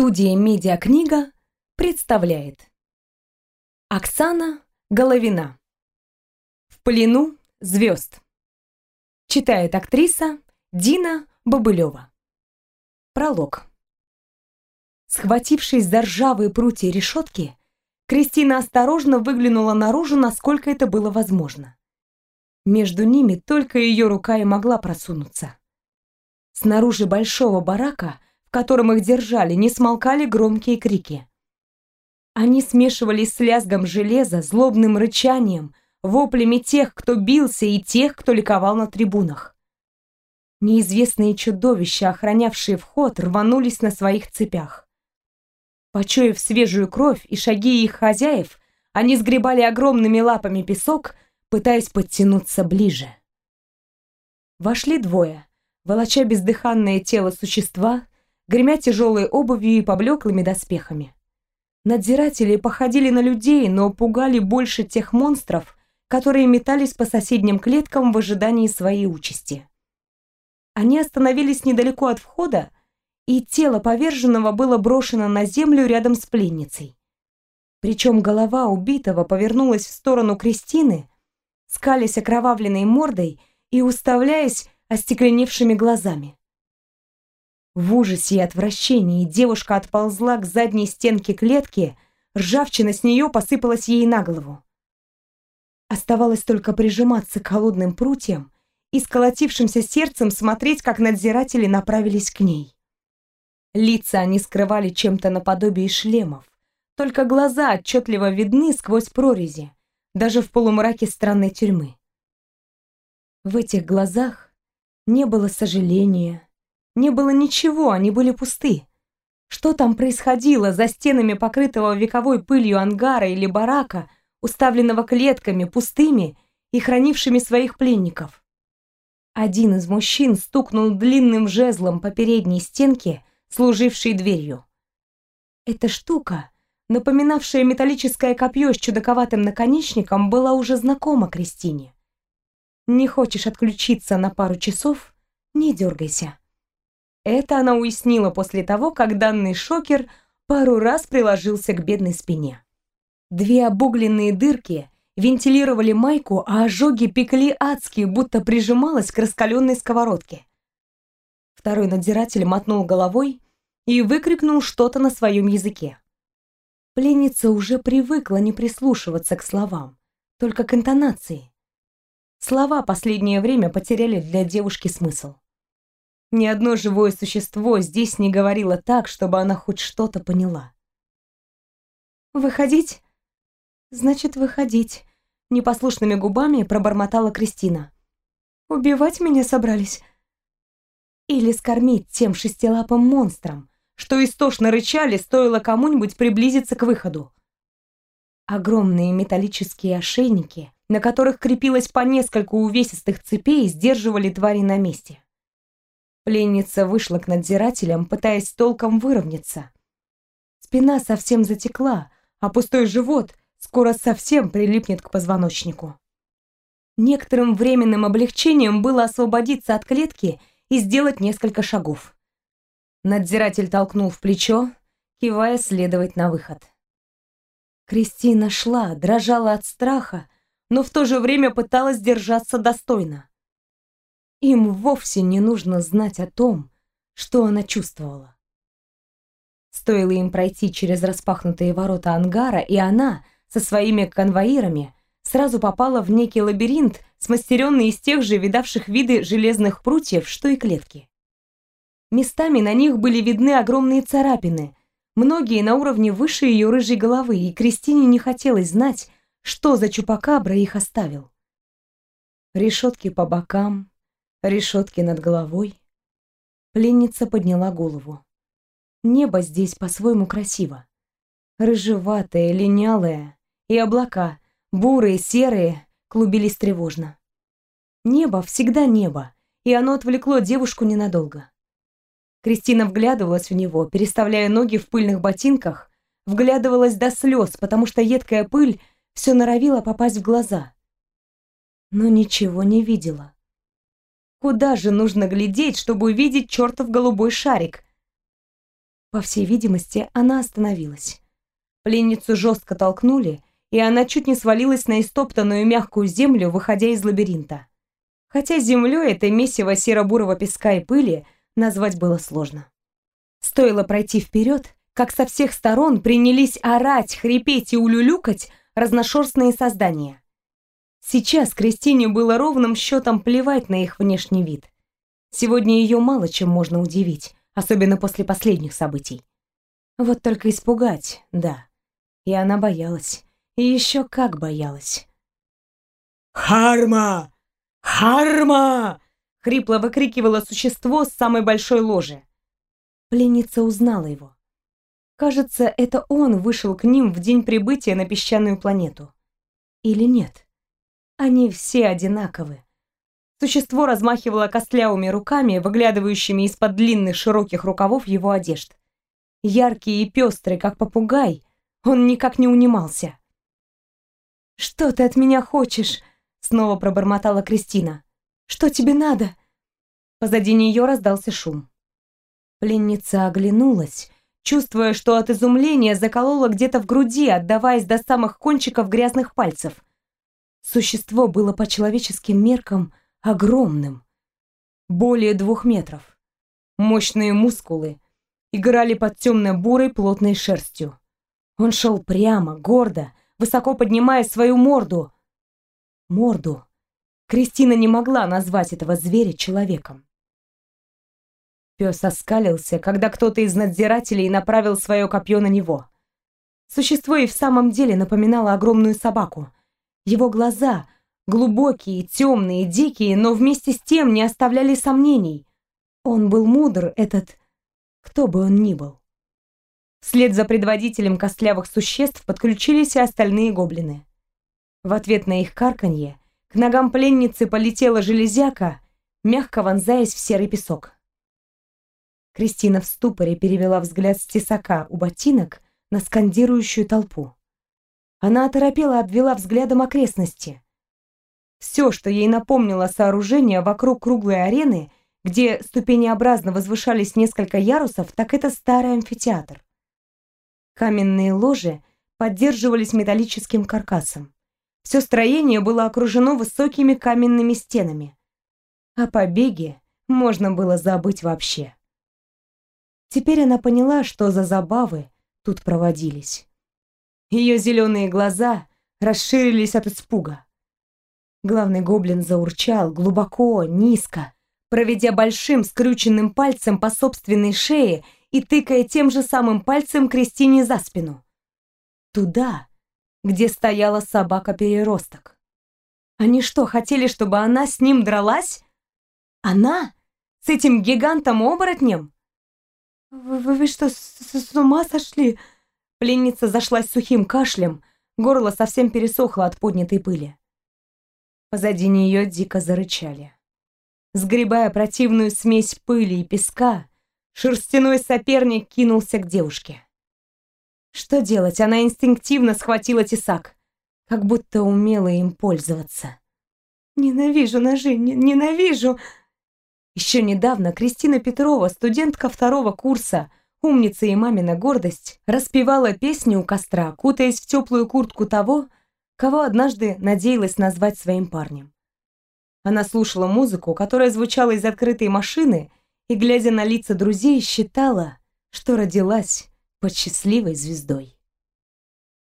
Студия «Медиакнига» представляет. Оксана Головина. В плену звезд Читает актриса Дина Бобылева. Пролог. Схватившись за ржавые прутья решетки, Кристина осторожно выглянула наружу, насколько это было возможно. Между ними только ее рука и могла просунуться. Снаружи большого барака – в котором их держали, не смолкали громкие крики. Они смешивались с лязгом железа, злобным рычанием, воплями тех, кто бился, и тех, кто ликовал на трибунах. Неизвестные чудовища, охранявшие вход, рванулись на своих цепях. Почуяв свежую кровь и шаги их хозяев, они сгребали огромными лапами песок, пытаясь подтянуться ближе. Вошли двое, волоча бездыханное тело существа, гремя тяжелой обувью и поблеклыми доспехами. Надзиратели походили на людей, но пугали больше тех монстров, которые метались по соседним клеткам в ожидании своей участи. Они остановились недалеко от входа, и тело поверженного было брошено на землю рядом с пленницей. Причем голова убитого повернулась в сторону Кристины, скалясь окровавленной мордой и уставляясь остекленевшими глазами. В ужасе и отвращении девушка отползла к задней стенке клетки, ржавчина с нее посыпалась ей на голову. Оставалось только прижиматься к холодным прутьям и с колотившимся сердцем смотреть, как надзиратели направились к ней. Лица они скрывали чем-то наподобие шлемов, только глаза отчетливо видны сквозь прорези, даже в полумраке странной тюрьмы. В этих глазах не было сожаления, не было ничего, они были пусты. Что там происходило за стенами покрытого вековой пылью ангара или барака, уставленного клетками, пустыми и хранившими своих пленников? Один из мужчин стукнул длинным жезлом по передней стенке, служившей дверью. Эта штука, напоминавшая металлическое копье с чудаковатым наконечником, была уже знакома Кристине. Не хочешь отключиться на пару часов? Не дергайся. Это она уяснила после того, как данный шокер пару раз приложился к бедной спине. Две обугленные дырки вентилировали майку, а ожоги пекли адские, будто прижималась к раскаленной сковородке. Второй надзиратель мотнул головой и выкрикнул что-то на своем языке. Пленница уже привыкла не прислушиваться к словам, только к интонации. Слова последнее время потеряли для девушки смысл. Ни одно живое существо здесь не говорило так, чтобы она хоть что-то поняла. «Выходить? Значит, выходить», — непослушными губами пробормотала Кристина. «Убивать меня собрались?» Или скормить тем шестилапым монстрам, что истошно рычали, стоило кому-нибудь приблизиться к выходу. Огромные металлические ошейники, на которых крепилось по нескольку увесистых цепей, сдерживали твари на месте. Пленница вышла к надзирателям, пытаясь толком выровняться. Спина совсем затекла, а пустой живот скоро совсем прилипнет к позвоночнику. Некоторым временным облегчением было освободиться от клетки и сделать несколько шагов. Надзиратель толкнул в плечо, кивая следовать на выход. Кристина шла, дрожала от страха, но в то же время пыталась держаться достойно. Им вовсе не нужно знать о том, что она чувствовала. Стоило им пройти через распахнутые ворота ангара, и она со своими конвоирами сразу попала в некий лабиринт, смастеренный из тех же видавших виды железных прутьев, что и клетки. Местами на них были видны огромные царапины, многие на уровне выше ее рыжей головы, и Кристине не хотелось знать, что за чупакабра их оставил. Решетки по бокам, решетки над головой. Пленница подняла голову. Небо здесь по-своему красиво. Рыжеватое, линялое, и облака, бурые, серые, клубились тревожно. Небо всегда небо, и оно отвлекло девушку ненадолго. Кристина вглядывалась в него, переставляя ноги в пыльных ботинках, вглядывалась до слез, потому что едкая пыль все норовила попасть в глаза. Но ничего не видела. Куда же нужно глядеть, чтобы увидеть чертов голубой шарик? По всей видимости, она остановилась. Пленницу жестко толкнули, и она чуть не свалилась на истоптанную мягкую землю, выходя из лабиринта. Хотя землей это месиво серо-бурого песка и пыли назвать было сложно. Стоило пройти вперед, как со всех сторон принялись орать, хрипеть и улюлюкать разношерстные создания. Сейчас Кристине было ровным счетом плевать на их внешний вид. Сегодня ее мало чем можно удивить, особенно после последних событий. Вот только испугать, да. И она боялась. И еще как боялась. «Харма! Харма!» — хрипло выкрикивало существо с самой большой ложи. Пленница узнала его. Кажется, это он вышел к ним в день прибытия на песчаную планету. Или нет? Они все одинаковы. Существо размахивало костлявыми руками, выглядывающими из-под длинных широких рукавов его одежд. Яркий и пестрый, как попугай, он никак не унимался. «Что ты от меня хочешь?» — снова пробормотала Кристина. «Что тебе надо?» Позади нее раздался шум. Пленница оглянулась, чувствуя, что от изумления заколола где-то в груди, отдаваясь до самых кончиков грязных пальцев. Существо было по человеческим меркам огромным. Более двух метров. Мощные мускулы играли под темно-бурой плотной шерстью. Он шел прямо, гордо, высоко поднимая свою морду. Морду. Кристина не могла назвать этого зверя человеком. Пес оскалился, когда кто-то из надзирателей направил свое копье на него. Существо и в самом деле напоминало огромную собаку. Его глаза, глубокие, темные, дикие, но вместе с тем не оставляли сомнений. Он был мудр, этот... кто бы он ни был. Вслед за предводителем костлявых существ подключились и остальные гоблины. В ответ на их карканье к ногам пленницы полетела железяка, мягко вонзаясь в серый песок. Кристина в ступоре перевела взгляд с тесака у ботинок на скандирующую толпу. Она оторопела обвела взглядом окрестности. Все, что ей напомнило сооружение вокруг круглой арены, где ступенеобразно возвышались несколько ярусов, так это старый амфитеатр. Каменные ложи поддерживались металлическим каркасом. Все строение было окружено высокими каменными стенами. О побеге можно было забыть вообще. Теперь она поняла, что за забавы тут проводились. Ее зеленые глаза расширились от испуга. Главный гоблин заурчал глубоко, низко, проведя большим скрюченным пальцем по собственной шее и тыкая тем же самым пальцем Кристине за спину. Туда, где стояла собака-переросток. Они что, хотели, чтобы она с ним дралась? Она? С этим гигантом-оборотнем? «Вы, вы, вы что, с, с ума сошли?» Пленница зашлась сухим кашлем, горло совсем пересохло от поднятой пыли. Позади нее дико зарычали. Сгребая противную смесь пыли и песка, шерстяной соперник кинулся к девушке. Что делать? Она инстинктивно схватила тесак, как будто умела им пользоваться. «Ненавижу ножи, ненавижу!» Еще недавно Кристина Петрова, студентка второго курса, умница и мамина гордость, распевала песни у костра, кутаясь в теплую куртку того, кого однажды надеялась назвать своим парнем. Она слушала музыку, которая звучала из открытой машины, и, глядя на лица друзей, считала, что родилась под счастливой звездой.